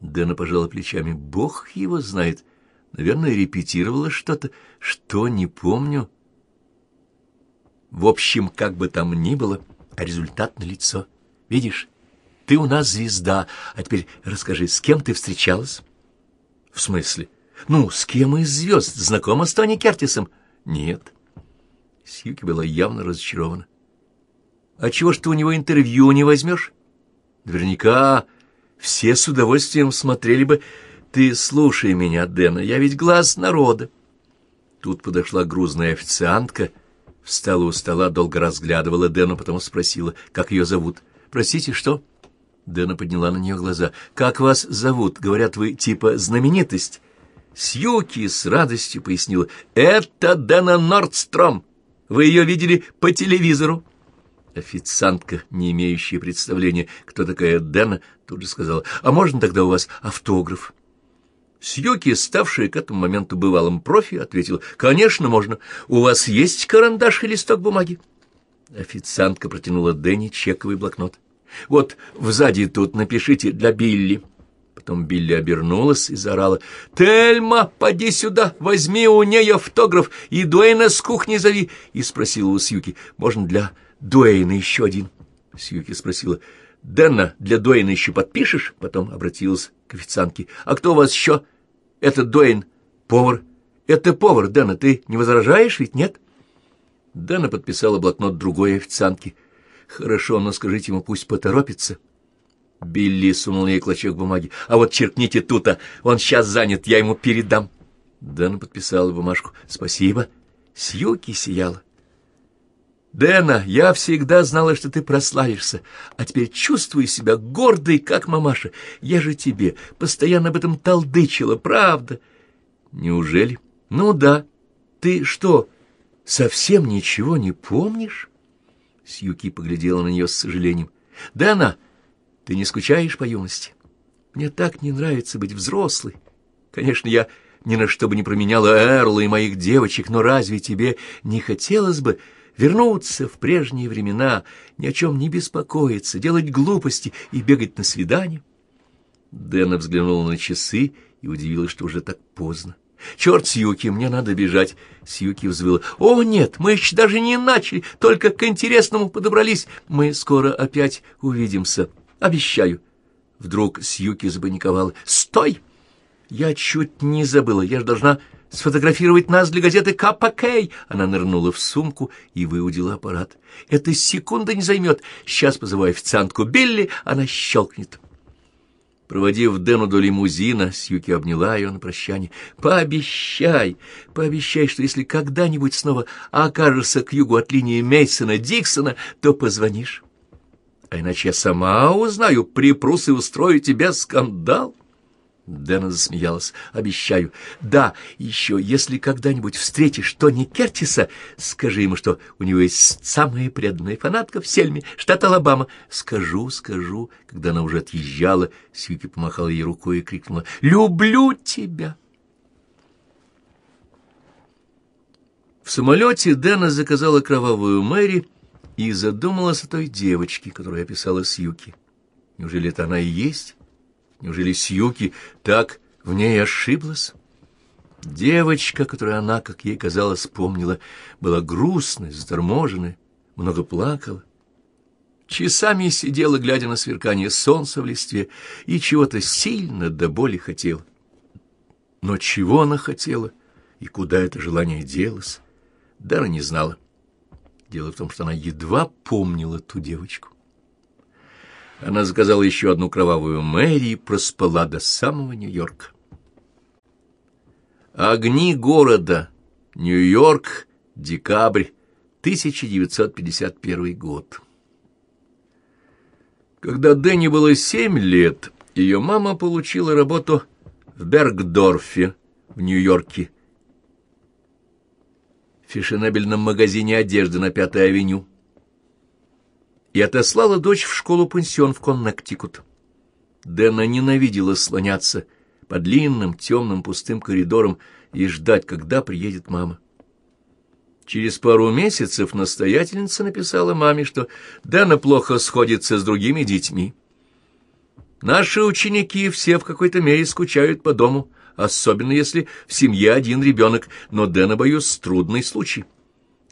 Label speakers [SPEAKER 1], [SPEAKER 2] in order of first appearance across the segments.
[SPEAKER 1] Дэна пожала плечами. Бог его знает. Наверное, репетировала что-то. Что, не помню. В общем, как бы там ни было, а результат налицо. Видишь, ты у нас звезда. А теперь расскажи, с кем ты встречалась? В смысле? Ну, с кем из звезд? Знакома с Тони Кертисом? Нет. Сьюки была явно разочарована. А чего ж ты у него интервью не возьмешь? Наверняка все с удовольствием смотрели бы. Ты слушай меня, Дэна, я ведь глаз народа. Тут подошла грузная официантка, встала у стола, долго разглядывала Дэну, потом спросила, как ее зовут. «Простите, что?» Дэна подняла на нее глаза. «Как вас зовут? Говорят, вы типа знаменитость?» Сьюки с радостью пояснила. «Это Дэна Нордстром. Вы ее видели по телевизору?» Официантка, не имеющая представления, кто такая Дэна, тут же сказала, «А можно тогда у вас автограф?» Сьюки, ставшая к этому моменту бывалым профи, ответила, «Конечно, можно. У вас есть карандаш и листок бумаги?» Официантка протянула Дэнни чековый блокнот. «Вот сзади тут напишите для Билли». Потом Билли обернулась и заорала. «Тельма, поди сюда, возьми у нее автограф и Дуэйна с кухни зови!» И спросила у Сьюки, «Можно для Дуэйна еще один?» Сьюки спросила, «Дэна, для Дуэйна еще подпишешь?» Потом обратилась к официантке. «А кто у вас еще?» «Это Дуэйн, повар». «Это повар, Дэна, ты не возражаешь, ведь нет?» Дэна подписала блокнот другой официантки. «Хорошо, но скажите ему, пусть поторопится». Билли сунул ей клочок бумаги. «А вот черкните тут-то, он сейчас занят, я ему передам». Дэна подписала бумажку. «Спасибо». Сьюки сияла. «Дэна, я всегда знала, что ты прославишься, а теперь чувствую себя гордой, как мамаша. Я же тебе постоянно об этом толдычила, правда?» «Неужели?» «Ну да. Ты что, совсем ничего не помнишь?» Сьюки поглядела на нее с сожалением. «Дэна, ты не скучаешь по юности? Мне так не нравится быть взрослой. Конечно, я ни на что бы не променяла Эрла и моих девочек, но разве тебе не хотелось бы...» вернуться в прежние времена, ни о чем не беспокоиться, делать глупости и бегать на свидание. Дэна взглянула на часы и удивилась, что уже так поздно. «Черт, Сьюки, мне надо бежать!» Сьюки взвыла. «О, нет, мы еще даже не начали, только к интересному подобрались. Мы скоро опять увидимся, обещаю». Вдруг Сьюки запаниковала. «Стой! Я чуть не забыла, я же должна сфотографировать нас для газеты Кей. Она нырнула в сумку и выудила аппарат. Это секунды не займет. Сейчас позываю официантку Билли, она щелкнет. Проводив Дэну до лимузина, Сьюки обняла ее на прощание. «Пообещай, пообещай, что если когда-нибудь снова окажешься к югу от линии Мейсона-Диксона, то позвонишь. А иначе я сама узнаю, припрус и устрою тебе скандал». Дэна засмеялась. «Обещаю. Да, еще, если когда-нибудь встретишь Тони Кертиса, скажи ему, что у него есть самая преданная фанатка в Сельме, штат Алабама». «Скажу, скажу». Когда она уже отъезжала, Сьюки помахала ей рукой и крикнула «Люблю тебя!» В самолете Дэна заказала кровавую Мэри и задумалась о той девочке, которую описала Сьюки. Неужели это она и есть? Неужели Сьюки так в ней ошиблась? Девочка, которую она, как ей казалось, помнила, была грустной, заторможенной, много плакала. Часами сидела, глядя на сверкание солнца в листве, и чего-то сильно до боли хотела. Но чего она хотела и куда это желание делось, Дара не знала. Дело в том, что она едва помнила ту девочку. Она заказала еще одну кровавую Мэри и проспала до самого Нью-Йорка. Огни города. Нью-Йорк. Декабрь. 1951 год. Когда Дэнни было семь лет, ее мама получила работу в Бергдорфе в Нью-Йорке, в фешенебельном магазине одежды на Пятой авеню и отослала дочь в школу-пансион в Коннектикут. Дэна ненавидела слоняться по длинным, темным, пустым коридорам и ждать, когда приедет мама. Через пару месяцев настоятельница написала маме, что Дэна плохо сходится с другими детьми. Наши ученики все в какой-то мере скучают по дому, особенно если в семье один ребенок, но Дэна, боюсь, трудный случай.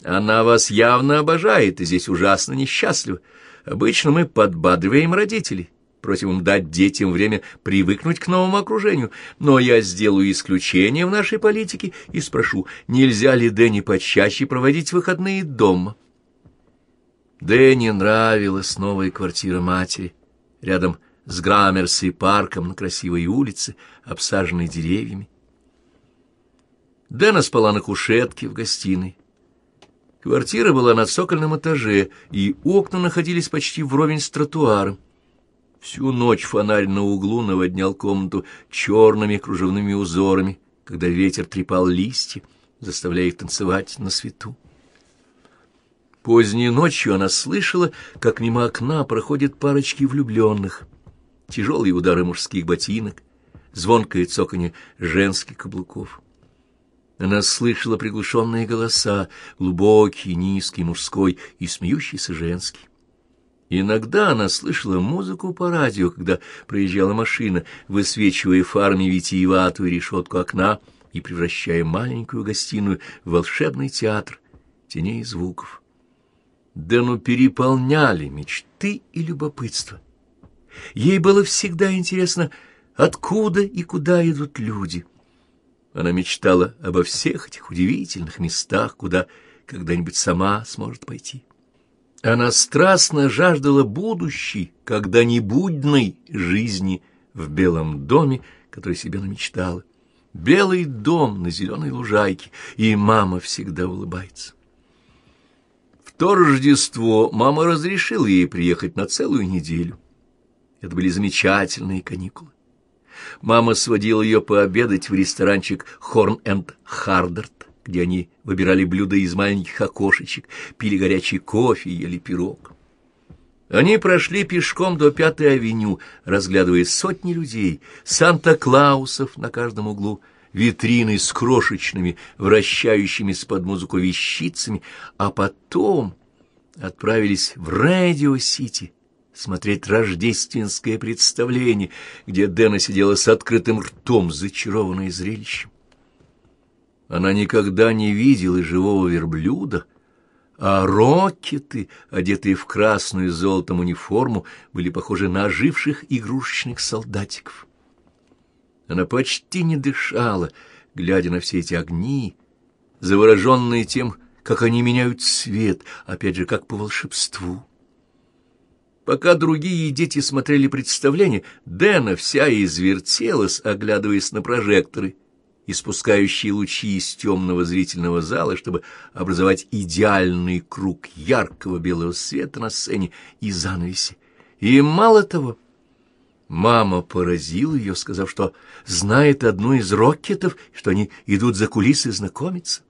[SPEAKER 1] Она вас явно обожает и здесь ужасно несчастлива. Обычно мы подбадриваем родителей, просим им дать детям время привыкнуть к новому окружению, но я сделаю исключение в нашей политике и спрошу, нельзя ли Дэнни почаще проводить выходные дома. Дэнни нравилась новая квартира матери, рядом с Граммерси парком на красивой улице, обсаженной деревьями. Дэна спала на кушетке в гостиной. Квартира была на цокольном этаже, и окна находились почти вровень с тротуаром. Всю ночь фонарь на углу наводнял комнату черными кружевными узорами, когда ветер трепал листья, заставляя их танцевать на свету. Поздней ночью она слышала, как мимо окна проходят парочки влюбленных, тяжелые удары мужских ботинок, звонкое цоканье женских каблуков. Она слышала приглушенные голоса, глубокий, низкий, мужской и смеющийся женский. Иногда она слышала музыку по радио, когда проезжала машина, высвечивая фарами витиеватую решетку окна и превращая маленькую гостиную в волшебный театр теней и звуков. Дэну переполняли мечты и любопытство. Ей было всегда интересно, откуда и куда идут люди — она мечтала обо всех этих удивительных местах, куда когда-нибудь сама сможет пойти. Она страстно жаждала будущей, когда-нибудьной жизни в белом доме, который себе намечтала. Белый дом на зеленой лужайке, и мама всегда улыбается. В то Рождество мама разрешила ей приехать на целую неделю. Это были замечательные каникулы. Мама сводила ее пообедать в ресторанчик «Хорн энд Хардерт», где они выбирали блюда из маленьких окошечек, пили горячий кофе и ели пирог. Они прошли пешком до Пятой авеню, разглядывая сотни людей, Санта-Клаусов на каждом углу, витрины с крошечными, вращающимися под музыку вещицами, а потом отправились в Радио-Сити, смотреть рождественское представление, где Дэна сидела с открытым ртом, зачарованная зрелищем. Она никогда не видела живого верблюда, а рокеты, одетые в красную с золотом униформу, были похожи на оживших игрушечных солдатиков. Она почти не дышала, глядя на все эти огни, завороженные тем, как они меняют цвет, опять же, как по волшебству. Пока другие дети смотрели представление, Дэна вся извертелась, оглядываясь на прожекторы, испускающие лучи из темного зрительного зала, чтобы образовать идеальный круг яркого белого света на сцене и занавесе. И мало того, мама поразила ее, сказав, что знает одну из рокетов, что они идут за кулисы знакомиться.